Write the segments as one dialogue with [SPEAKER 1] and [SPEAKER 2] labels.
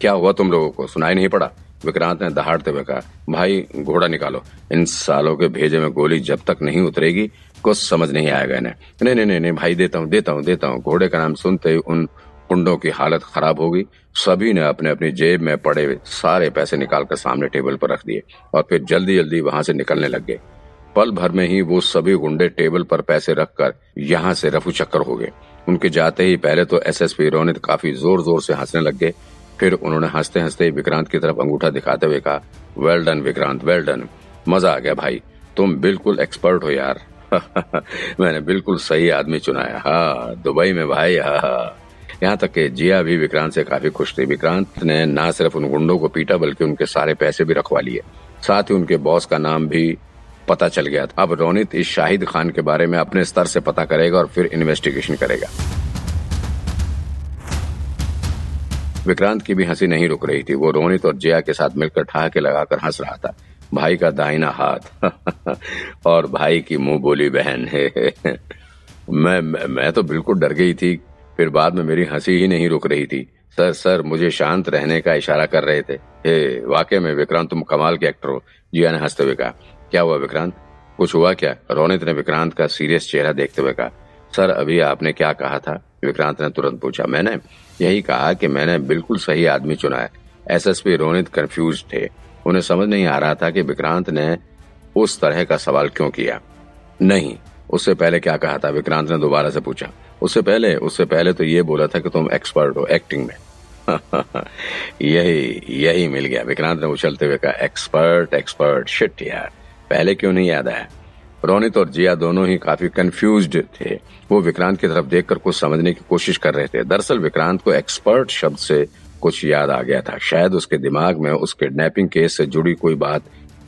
[SPEAKER 1] क्या हुआ तुम लोगों को? सुनाई नहीं पड़ा। विक्रांत ने दहाड़ते हुए कहा, भाई, घोड़ा निकालो। इन सालों के भेजे में गोली जब तक नहीं उतरेगी, कुछ समझ नहीं आएगा इन्हें। नहीं नहीं नहीं भाई, देता हूँ देता हूँ देता हूँ। घोड़े का नाम सुनते ही उन कुंडों की हालत खराब होगी। सभी ने अपने अपनी जेब में पड़े सारे पैसे निकालकर सामने टेबल पर रख दिए और फिर जल्दी जल्दी वहाँ से निकलने लग गए। पल भर में ही वो सभी गुंडे टेबल पर पैसे रखकर यहाँ से रफू चक्कर हो गए। उनके जाते ही पहले तो एसएसपी रोनित काफ़ी ज़ोर ज़ोर से हंसने लग गए। फिर उन्होंने हँसते हँसते विक्रांत की तरफ़ अंगूठा दिखाते हुए कहा well done Vikrant well done मज़ा आ गया भाई। तुम बिल्कुल एक्सपर्ट हो यार। मैंने बिल्कुल सही आदमी चुना है। हाँ दुबई में भाई हाँ यहाँ तक कि जिया भी विक्रांत से काफ़ी खुश थी। विक्रांत ने न सिर्फ़ उन गुंडों को पीटा, बल्कि उनके सारे पैसे भी रखवा लिए। साथ ही उनके बॉस का नाम भी पता चल गया। था अब रोनित इस शाहिद खान के बारे में अपने स्तर से पता करेगा और फिर इन्वेस्टिगेशन करेगा। विक्रांत की भी हँसी नहीं रुक रही थी। वो रोनित और जया के साथ मिलकर ठहाके लगाकर हंस रहा था। भाई का दाहिना हाथ। और भाई की मुँह बोली, बहन, है मैं मैं तो बिल्कुल डर गई थी। फिर बाद में मेरी हँसी ही नहीं रुक रही थी। सर सर, मुझे शांत रहने का इशारा कर रहे थे। हे, वाकई में विक्रांत तुम कमाल के एक्टर हो, जिया ने हँसते हुए कहा। क्या हुआ विक्रांत? कुछ हुआ क्या? रोनित ने विक्रांत का सीरियस चेहरा देखते हुए कहा। सर, अभी आपने क्या कहा था? विक्रांत ने तुरंत पूछा, मैंने यही कहा कि मैंने बिल्कुल सही आदमी चुना है। एसएसपी रोनित कंफ्यूज थे। उन्हें समझ नहीं आ रहा था कि विक्रांत ने उस तरह का सवाल क्यों किया। नहीं, उससे पहले क्या कहा था? विक्रांत ने दोबारा से पूछा। उससे पहले उससे पहले तो ये बोला था कि तुम एक्सपर्ट हो एक्टिंग में। यही यही मिल गया। विक्रांत ने उछलते हुए कहा एक्सपर्ट एक्सपर्ट शिट यार, पहले क्यों नहीं याद आया? रोनित और जिया दोनों ही काफ़ी कंफ्यूज्ड थे। वो विक्रांत की तरफ़ देखकर कुछ समझने की कोशिश कर रहे थे। दरअसल विक्रांत को एक्सपर्ट शब्द से कुछ याद आ गया था। शायद उसके दिमाग में उस किडनैपिंग केस से जुड़ी कोई बात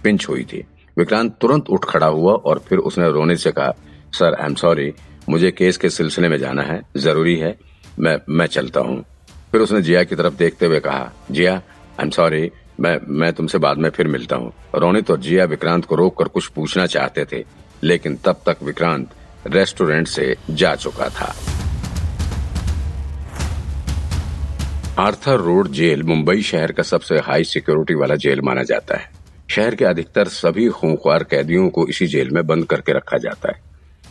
[SPEAKER 1] पिंच हुई थी। विक्रांत तुरंत उठ खड़ा हुआ और फिर उसने रोनित से कहा, सर आई एम सॉरी मुझे केस के सिलसिले में जाना है, ज़रूरी है, मैं मैं चलता हूँ। फिर उसने जिया की तरफ़ देखते हुए कहा, जिया आई एम सॉरी मैं मैं तुमसे बाद में फिर मिलता हूँ। रोनित और जिया विक्रांत को रोक कर कुछ पूछना चाहते थे। लेकिन तब तक विक्रांत रेस्टोरेंट से जा चुका था। आर्थर रोड जेल मुंबई शहर का सबसे हाई सिक्योरिटी वाला जेल माना जाता है। शहर के अधिकतर सभी खूंखार कैदियों को इसी जेल में बंद करके रखा जाता है।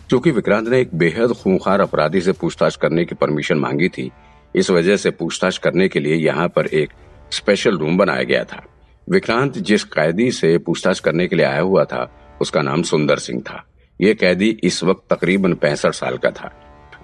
[SPEAKER 1] क्योंकि विक्रांत ने एक बेहद खूंखार अपराधी से पूछताछ करने की परमिशन मांगी थी, इस वजह से पूछताछ करने के लिए यहाँ पर एक स्पेशल रूम बनाया गया था। विक्रांत जिस कैदी से पूछताछ करने के लिए आया हुआ था उसका नाम सुंदर सिंह था। ये कैदी इस वक्त तकरीबन पैंसठ साल का था।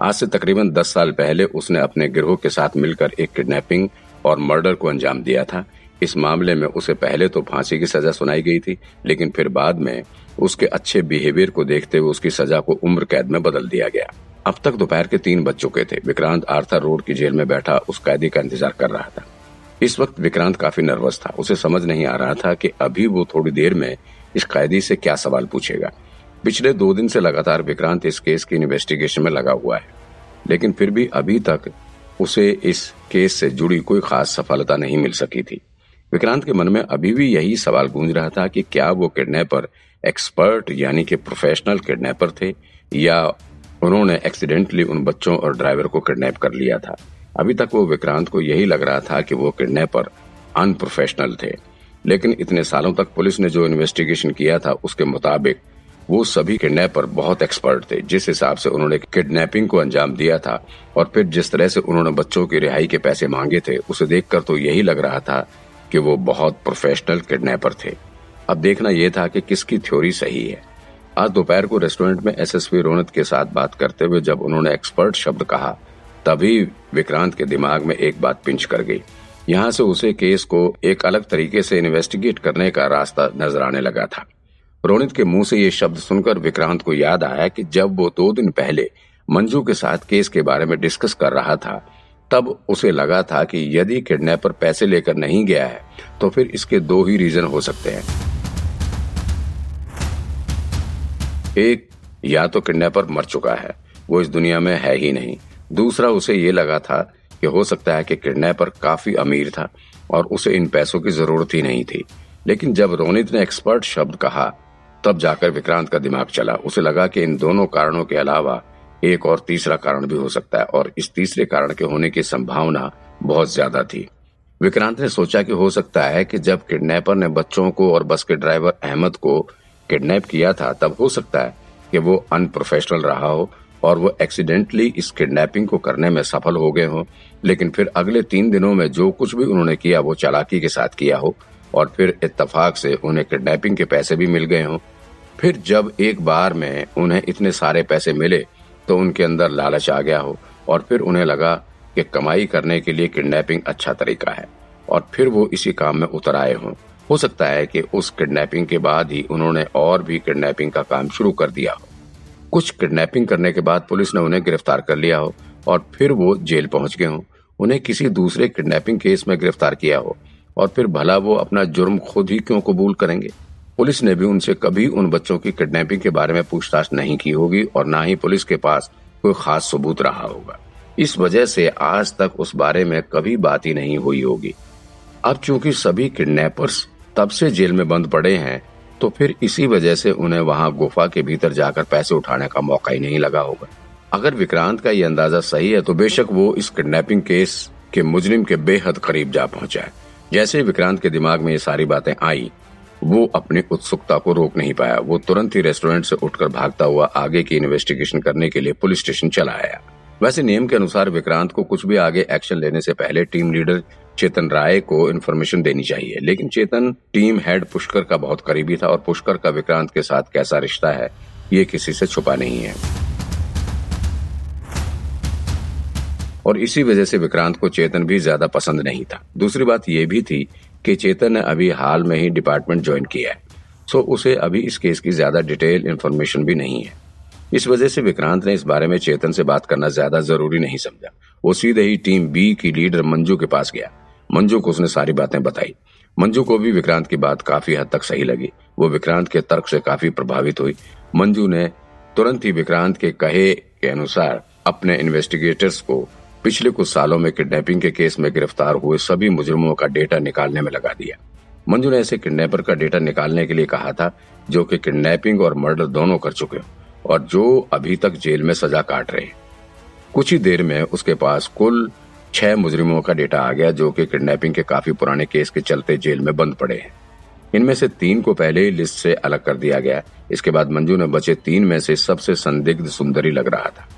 [SPEAKER 1] आज से तकरीबन दस साल पहले उसने अपने गिरोह के साथ मिलकर एक किडनैपिंग और मर्डर को अंजाम दिया था। इस मामले में उसे पहले तो फांसी की सजा सुनाई गई थी, लेकिन फिर बाद में उसके अच्छे बिहेवियर को देखते हुए उसकी सजा को उम्र कैद में बदल दिया गया। अब तक दोपहर के तीन बज चुके थे। विक्रांत आर्थर रोड की जेल में बैठा उस कैदी का इंतज़ार कर रहा था। इस वक्त विक्रांत काफ़ी नर्वस था। उसे समझ नहीं आ रहा था कि अभी वो थोड़ी देर में इस कैदी से क्या सवाल पूछेगा। पिछले दो दिन से लगातार विक्रांत इस केस की इन्वेस्टिगेशन में लगा हुआ है। लेकिन फिर भी अभी तक उसे इस केस से जुड़ी कोई खास सफलता नहीं मिल सकी थी। विक्रांत के मन में अभी भी यही सवाल गूंज रहा था कि क्या वो किडनैपर एक्सपर्ट यानी कि प्रोफेशनल किडनैपर थे या उन्होंने एक्सीडेंटली उन बच्चों और ड्राइवर को किडनैप कर लिया था। अभी तक वो विक्रांत को यही लग रहा था कि वो किडनैपर अनप्रोफेशनल थे। लेकिन इतने सालों तक पुलिस ने जो इन्वेस्टिगेशन किया था, उसके मुताबिक वो सभी किडनैपर बहुत एक्सपर्ट थे। जिस हिसाब से उन्होंने किडनैपिंग को अंजाम दिया था और फिर जिस तरह से उन्होंने बच्चों की रिहाई के पैसे मांगे थे, उसे देखकर तो यही लग रहा था कि वो बहुत प्रोफेशनल किडनैपर थे। अब देखना यह था कि किसकी थ्योरी सही है। आज दोपहर को रेस्टोरेंट में एसएसपी रोनित के साथ बात करते हुए जब उन्होंने एक्सपर्ट शब्द कहा तभी विक्रांत के दिमाग में एक बात पिंच कर गई। यहाँ से उसे केस को एक अलग तरीके से इन्वेस्टिगेट करने का रास्ता नज़र आने लगा था। रोनित के मुँह से ये शब्द सुनकर विक्रांत को याद आया कि जब वो दो दिन पहले मंजू के साथ केस के बारे में डिस्कस कर रहा था, तब उसे लगा था कि यदि किडनैपर पैसे लेकर नहीं गया है तो फिर इसके दो ही रीजन हो सकते हैं। एक, या तो किडनैपर मर चुका है, वो इस दुनिया में है ही नहीं। दूसरा उसे ये लगा था कि हो सकता है कि किडनैपर काफ़ी अमीर था और उसे इन पैसों की ज़रूरत ही नहीं थी। लेकिन जब रोनित ने एक्सपर्ट शब्द कहा, तब जाकर विक्रांत का दिमाग चला। उसे लगा कि इन दोनों कारणों के अलावा एक और तीसरा कारण भी हो सकता है और इस तीसरे कारण के होने की संभावना बहुत ज़्यादा थी। विक्रांत ने सोचा कि हो सकता है कि जब किडनैपर ने बच्चों को और बस के ड्राइवर अहमद को किडनैप किया था, तब हो सकता है कि वो अनप्रोफेशनल रहा हो और वो एक्सीडेंटली इस किडनैपिंग को करने में सफल हो गए हो। लेकिन फिर अगले तीन दिनों में जो कुछ भी उन्होंने किया, वो चालाकी के साथ किया हो और फिर इत्तेफाक से उन्हें किडनैपिंग के पैसे भी मिल गए हों। फिर जब एक बार में उन्हें इतने सारे पैसे मिले तो उनके अंदर लालच आ गया हो और फिर उन्हें लगा कि कमाई करने के लिए किडनैपिंग अच्छा तरीका है और फिर वो इसी काम में उतर आए हों। हो सकता है कि उस किडनैपिंग के बाद ही उन्होंने और भी किडनैपिंग का काम शुरू कर दिया हो। कुछ किडनैपिंग करने के बाद पुलिस ने उन्हें गिरफ़्तार कर लिया हो और फिर वो जेल पहुँच गए हो। उन्हें किसी दूसरे किडनैपिंग केस में गिरफ़्तार किया हो और फिर भला वो अपना जुर्म खुद ही क्यों कबूल करेंगे? पुलिस ने भी उनसे कभी उन बच्चों की किडनैपिंग के बारे में पूछताछ नहीं की होगी और न ही पुलिस के पास कोई खास सबूत रहा होगा। इस वजह से आज तक उस बारे में कभी बात ही नहीं हुई होगी। अब चूँकि सभी किडनैपर्स तब से जेल में बंद पड़े हैं तो फिर इसी वजह से उन्हें वहाँ गुफा के भीतर जाकर पैसे उठाने का मौका ही नहीं लगा होगा। अगर विक्रांत का ये अंदाज़ा सही है तो बेशक वो इस किडनैपिंग केस के मुजरिम के बेहद करीब जा पहुँचा है। जैसे विक्रांत के दिमाग में ये सारी बातें आई, वो अपनी उत्सुकता को रोक नहीं पाया। वो तुरंत ही रेस्टोरेंट से उठकर भागता हुआ आगे की इन्वेस्टिगेशन करने के लिए पुलिस स्टेशन चला आया। वैसे नियम के अनुसार विक्रांत को कुछ भी आगे एक्शन लेने से पहले टीम लीडर चेतन राय को इन्फॉर्मेशन देनी चाहिए। लेकिन चेतन टीम हेड पुष्कर का बहुत करीबी था और पुष्कर का विक्रांत के साथ कैसा रिश्ता है, ये किसी से छुपा नहीं है। और इसी वजह से विक्रांत को चेतन भी ज़्यादा पसंद नहीं था। दूसरी बात यह भी थी कि चेतन ने अभी हाल में ही डिपार्टमेंट ज्वाइन किया है। सो उसे अभी इस केस की ज़्यादा डिटेल इन्फॉर्मेशन भी नहीं है। इस वजह से विक्रांत ने इस बारे में चेतन से बात करना ज़्यादा ज़रूरी नहीं समझा। वो सीधे ही टीम बी की लीडर मंजू के पास गया। मंजू को उसने सारी बातें बताई। मंजू को भी विक्रांत की बात काफ़ी हद तक सही लगी। वो विक्रांत के तर्क से काफ़ी प्रभावित हुई। मंजू ने तुरंत ही विक्रांत के कहे के अनुसार अपने इन्वेस्टिगेटर्स को पिछले कुछ सालों में किडनैपिंग के केस में गिरफ़्तार हुए सभी मुजरिमों का डेटा निकालने में लगा दिया। मंजू ने ऐसे किडनैपर का डेटा निकालने के लिए कहा था, जो कि किडनैपिंग और मर्डर दोनों कर चुके और जो अभी तक जेल में सजा काट रहे कुछ ही देर में उसके पास कुल छह मुजरिमों का डेटा आ गया जो कि किडनैपिंग के काफ़ी पुराने केस के चलते जेल में बंद पड़े हैं। इनमें से तीन को पहले ही लिस्ट से अलग कर दिया गया। इसके बाद मंजू ने बचे तीन में से सबसे संदिग्ध सुंदरी लग रहा था।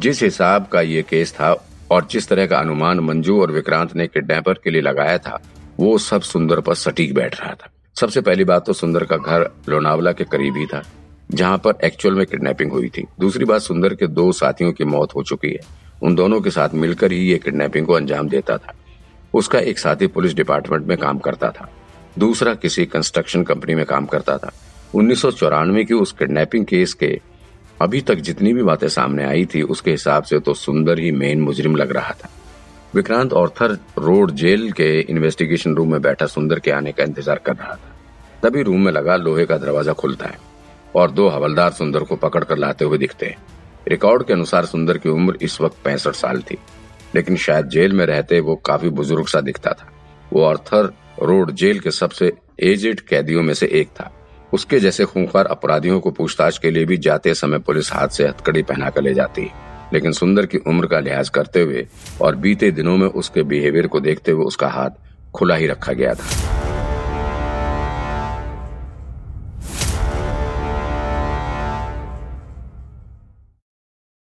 [SPEAKER 1] जिस हिसाब का ये केस था और जिस तरह का अनुमान मंजू और विक्रांत ने किडनैपर के लिए लगाया था, वो सब सुंदर पर सटीक बैठ रहा था। सबसे पहली बात तो सुंदर का घर लोनावला के करीब ही था, जहाँ पर एक्चुअल में किडनैपिंग हुई थी। दूसरी बात सुंदर के दो साथियों की मौत हो चुकी है। उन दोनों के साथ मिलकर ही ये किडनैपिंग को अंजाम देता था। उसका एक साथी पुलिस डिपार्टमेंट में काम करता था। दूसरा किसी कंस्ट्रक्शन कंपनी में काम करता था। उन्नीस की उस किडनैपिंग केस के अभी तक जितनी भी बातें सामने आई थी, उसके हिसाब से तो सुंदर ही मेन मुजरिम लग रहा था। विक्रांत ऑर्थर रोड जेल के इन्वेस्टिगेशन रूम में बैठा सुंदर के आने का इंतज़ार कर रहा था। तभी रूम में लगा लोहे का दरवाज़ा खुलता है और दो हवलदार सुंदर को पकड़ कर लाते हुए दिखते हैं। रिकॉर्ड के अनुसार सुंदर की उम्र इस वक्त पैंसठ साल थी, लेकिन शायद जेल में रहते वो काफ़ी बुज़ुर्ग सा दिखता था। वो अर्थर रोड जेल के सबसे एजेड कैदियों में से एक था। उसके जैसे खूंखार अपराधियों को पूछताछ के लिए भी जाते समय पुलिस हाथ से हथकड़ी पहना कर ले जाती है। लेकिन सुंदर की उम्र का लिहाज करते हुए और बीते दिनों में उसके बिहेवियर को देखते हुए उसका हाथ खुला ही रखा गया था।